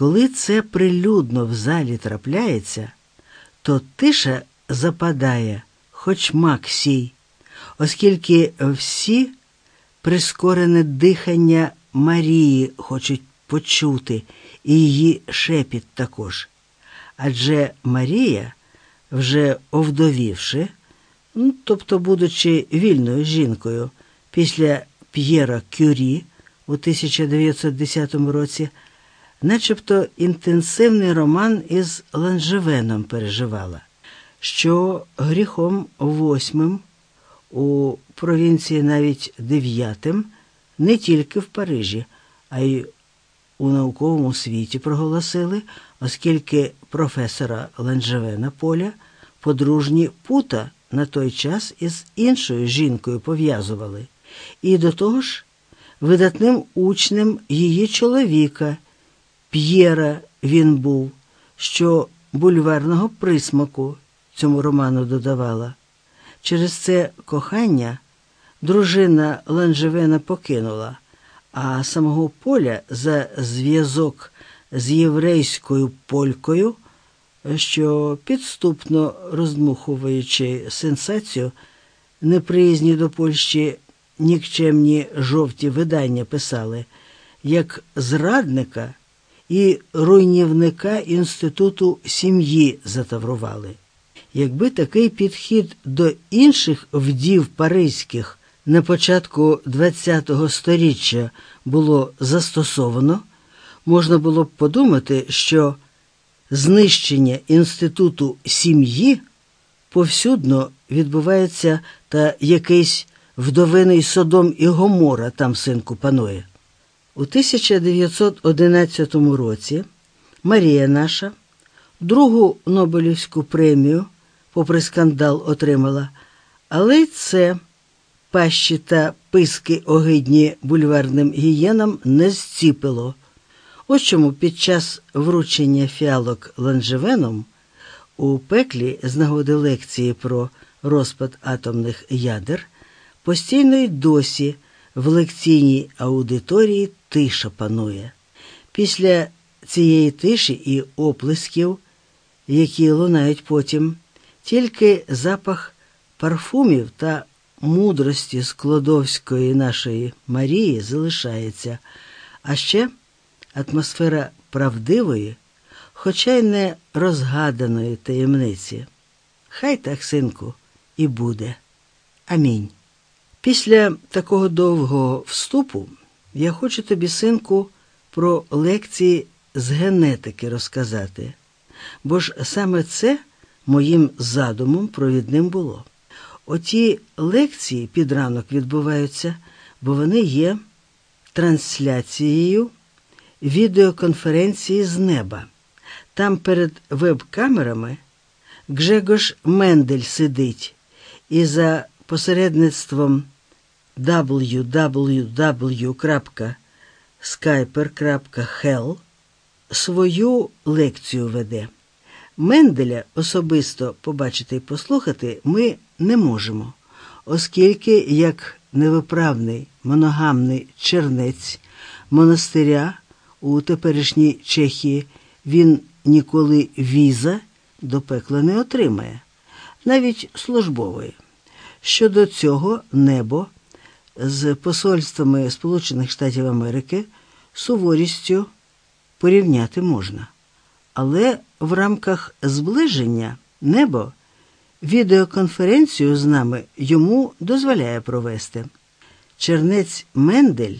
Коли це прилюдно в залі трапляється, то тиша западає, хоч мак сій, оскільки всі прискорене дихання Марії хочуть почути, і її шепіт також. Адже Марія, вже овдовівши, ну, тобто, будучи вільною жінкою, після П'єра Кюрі у 1910 році, начебто інтенсивний роман із Ланжевеном переживала, що гріхом восьмим, у провінції навіть дев'ятим, не тільки в Парижі, а й у науковому світі проголосили, оскільки професора Ланжевена Поля подружні пута на той час із іншою жінкою пов'язували, і до того ж видатним учнем її чоловіка. П'єра він був, що бульварного присмаку цьому роману додавала. Через це кохання дружина Ланжевена покинула, а самого поля за зв'язок з єврейською полькою, що підступно роздмухуючи сенсацію, неприязні до Польщі нікчемні жовті видання писали, як зрадника і руйнівника інституту сім'ї затаврували. Якби такий підхід до інших вдів паризьких на початку ХХ століття було застосовано, можна було б подумати, що знищення інституту сім'ї повсюдно відбувається та якийсь вдовиний Содом і Гомора там синку панує. У 1911 році Марія наша другу Нобелівську премію, попри скандал, отримала, але й це пащі та писки огидні бульварним гієнам не зціпило. Ось чому під час вручення фіалок ланжевеном у пеклі з нагоди лекції про розпад атомних ядер постійно й досі в лекційній аудиторії тиша панує. Після цієї тиші і оплесків, які лунають потім, тільки запах парфумів та мудрості складовської нашої Марії залишається, а ще атмосфера правдивої, хоча й не розгаданої таємниці. Хай так, синку, і буде. Амінь. Після такого довгого вступу я хочу тобі, синку, про лекції з генетики розказати, бо ж саме це моїм задумом провідним було. Оті лекції під ранок відбуваються, бо вони є трансляцією відеоконференції з неба. Там перед веб-камерами Гжегош Мендель сидить і за посередництвом www.skyper.hell свою лекцію веде. Менделя особисто побачити і послухати ми не можемо, оскільки, як невиправний моногамний чернець монастиря у теперішній Чехії, він ніколи віза до пекла не отримає, навіть службової. Щодо цього небо з посольствами Сполучених Штатів Америки суворістю порівняти можна. Але в рамках зближення небо відеоконференцію з нами йому дозволяє провести. Чернець Мендель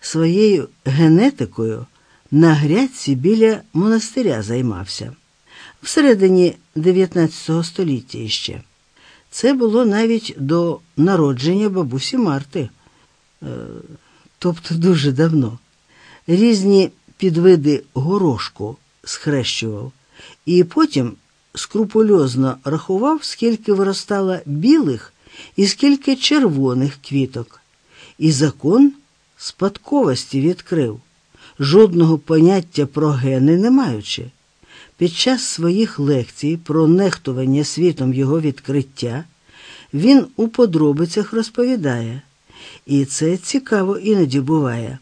своєю генетикою на грядці біля монастиря займався всередині 19 століття іще. Це було навіть до народження бабусі Марти, е, тобто дуже давно. Різні підвиди горошку схрещував, і потім скрупульозно рахував, скільки виростало білих і скільки червоних квіток. І закон спадковості відкрив, жодного поняття про гени не маючи. Під час своїх лекцій про нехтування світом його відкриття він у подробицях розповідає, і це цікаво іноді буває.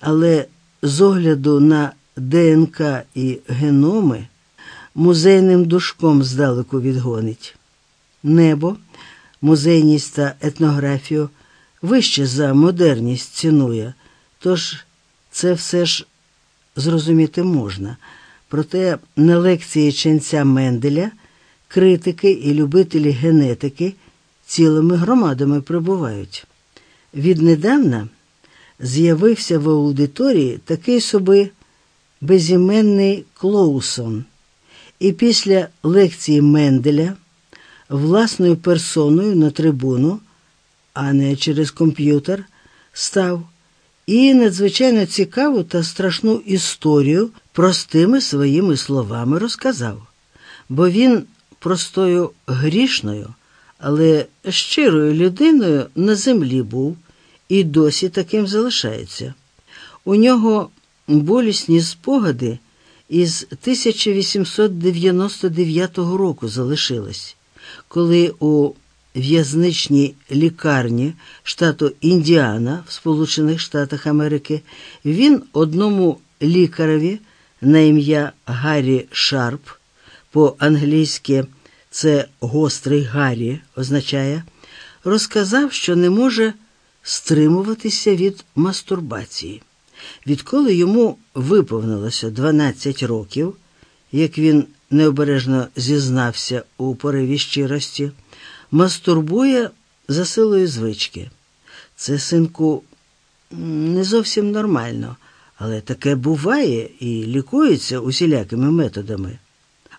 Але з огляду на ДНК і геноми музейним душком здалеку відгонить. Небо, музейність та етнографію вище за модерність цінує, тож це все ж зрозуміти можна. Проте на лекції ченця Менделя критики і любителі генетики цілими громадами прибувають. Віднедавна з'явився в аудиторії такий собі безіменний Клоусон, і після лекції Менделя власною персоною на трибуну, а не через комп'ютер, став і надзвичайно цікаву та страшну історію простими своїми словами розказав, бо він простою грішною, але щирою людиною на землі був і досі таким залишається. У нього болісні спогади із 1899 року залишились, коли у в'язничній лікарні штату Індіана в Сполучених Штатах Америки він одному лікареві на ім'я Гаррі Шарп, по-англійськи це гострий Гаррі означає, розказав, що не може стримуватися від мастурбації. Відколи йому виповнилося 12 років, як він необережно зізнався у пориві щирості, мастурбує за силою звички. Це, синку, не зовсім нормально, але таке буває і лікується усілякими методами.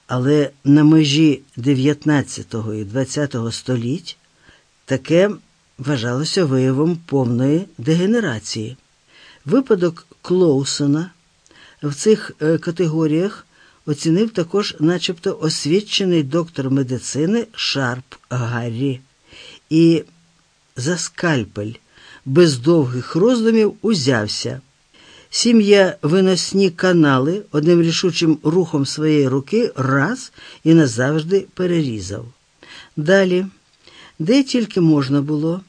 Але на межі 19 і 20 століть таке вважалося виявом повної дегенерації. Випадок Клоусона в цих е, категоріях оцінив також, начебто, освічений доктор медицини Шарп Гаррі і за скальпель без довгих роздумів узявся. Сім'я виносні канали одним рішучим рухом своєї руки раз і назавжди перерізав. Далі, де тільки можна було,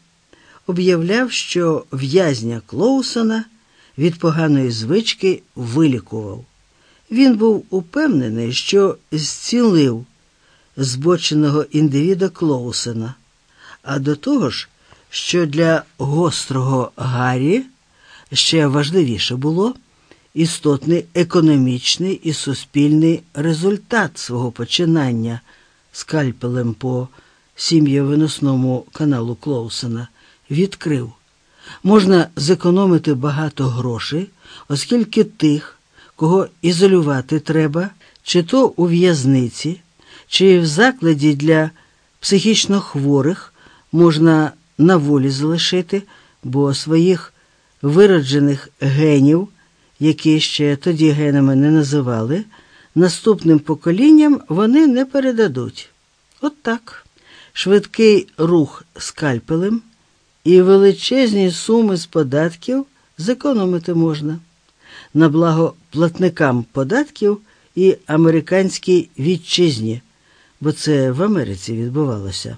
об'являв, що в'язня Клоусона від поганої звички вилікував. Він був упевнений, що зцілив збоченого індивіда Клоусена, а до того ж, що для гострого Гаррі ще важливіше було істотний економічний і суспільний результат свого починання скальпелем по сім'євиносному каналу Клоусена відкрив. Можна зекономити багато грошей, оскільки тих, кого ізолювати треба, чи то у в'язниці, чи в закладі для психічно хворих можна на волі залишити, бо своїх вироджених генів, які ще тоді генами не називали, наступним поколінням вони не передадуть. От так. Швидкий рух скальпелем і величезні суми з податків зекономити можна на благо платникам податків і американській вітчизні, бо це в Америці відбувалося.